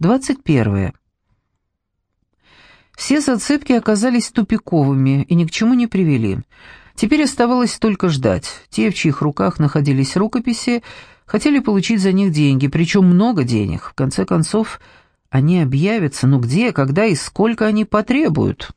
21. Все зацепки оказались тупиковыми и ни к чему не привели. Теперь оставалось только ждать. Те, в чьих руках находились рукописи, хотели получить за них деньги, причем много денег. В конце концов, они объявятся, ну где, когда и сколько они потребуют.